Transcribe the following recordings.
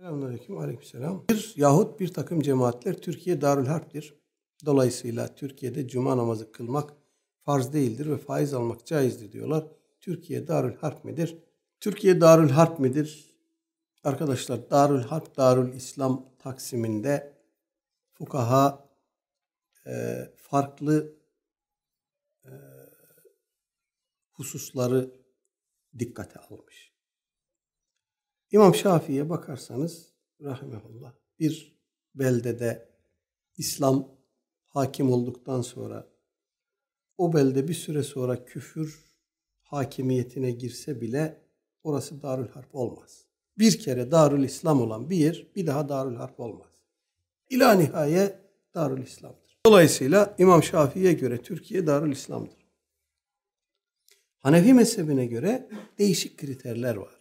Selamünaleyküm, aleykümselam. Bir yahut bir takım cemaatler Türkiye Darül Harp'tir. Dolayısıyla Türkiye'de cuma namazı kılmak farz değildir ve faiz almak caizdir diyorlar. Türkiye Darül Harp midir? Türkiye Darül Harp midir? Arkadaşlar Darül Harp, Darül İslam taksiminde fukaha e, farklı e, hususları dikkate almış. İmam Şafii'ye bakarsanız rahmetullah bir beldede İslam hakim olduktan sonra o belde bir süre sonra küfür hakimiyetine girse bile orası Darül Harp olmaz. Bir kere Darül İslam olan bir yer bir daha Darül Harp olmaz. İla nihaye Darül İslam'dır. Dolayısıyla İmam Şafii'ye göre Türkiye Darül İslam'dır. Hanefi mezhebine göre değişik kriterler var.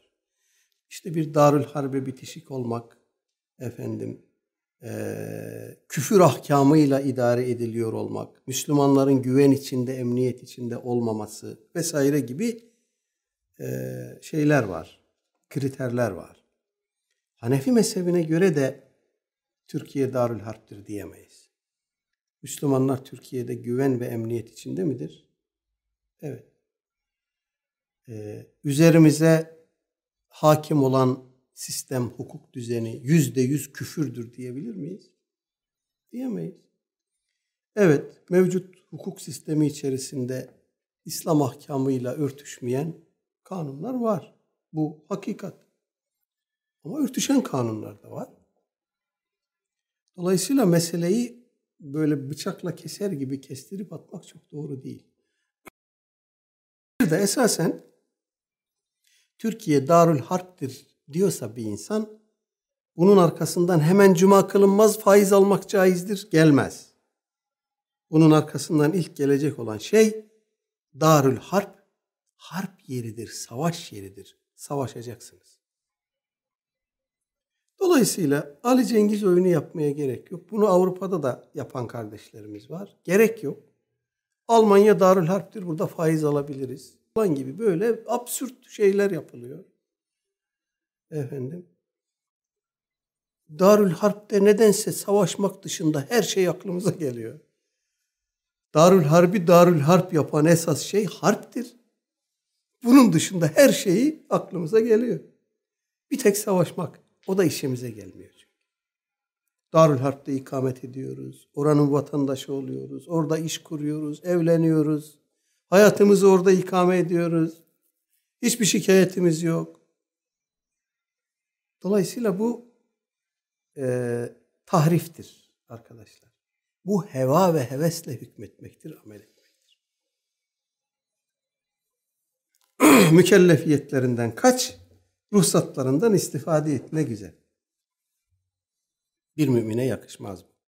İşte bir Darül Harbe bitişik olmak, efendim, e, küfür ahkamıyla idare ediliyor olmak, Müslümanların güven içinde, emniyet içinde olmaması vesaire gibi e, şeyler var, kriterler var. Hanefi mezhebine göre de Türkiye Darül Harp'tir diyemeyiz. Müslümanlar Türkiye'de güven ve emniyet içinde midir? Evet. Ee, üzerimize hakim olan sistem, hukuk düzeni yüzde yüz küfürdür diyebilir miyiz? Diyemeyiz. Evet, mevcut hukuk sistemi içerisinde İslam ahkamıyla örtüşmeyen kanunlar var. Bu hakikat. Ama örtüşen kanunlar da var. Dolayısıyla meseleyi böyle bıçakla keser gibi kestirip atmak çok doğru değil. Bir de esasen Türkiye Darül Harp'tir diyorsa bir insan bunun arkasından hemen cuma kılınmaz faiz almak caizdir gelmez. Bunun arkasından ilk gelecek olan şey Darül Harp harp yeridir, savaş yeridir. Savaşacaksınız. Dolayısıyla Ali Cengiz oyunu yapmaya gerek yok. Bunu Avrupa'da da yapan kardeşlerimiz var. Gerek yok. Almanya Darül Harp'tir. Burada faiz alabiliriz. Falan gibi böyle absürt şeyler yapılıyor. Efendim. Darül Harp'te nedense savaşmak dışında her şey aklımıza geliyor. Darül Harbi Darül Harp yapan esas şey harptir. Bunun dışında her şeyi aklımıza geliyor. Bir tek savaşmak. O da işimize gelmiyor. Darül Harp'te ikamet ediyoruz. Oranın vatandaşı oluyoruz. Orada iş kuruyoruz, evleniyoruz. Hayatımızı orada ikame ediyoruz. Hiçbir şikayetimiz yok. Dolayısıyla bu e, tahriftir arkadaşlar. Bu heva ve hevesle hükmetmektir, amel etmektir. Mükellefiyetlerinden kaç, ruhsatlarından istifade etme güzel. Bir mümine yakışmaz bu.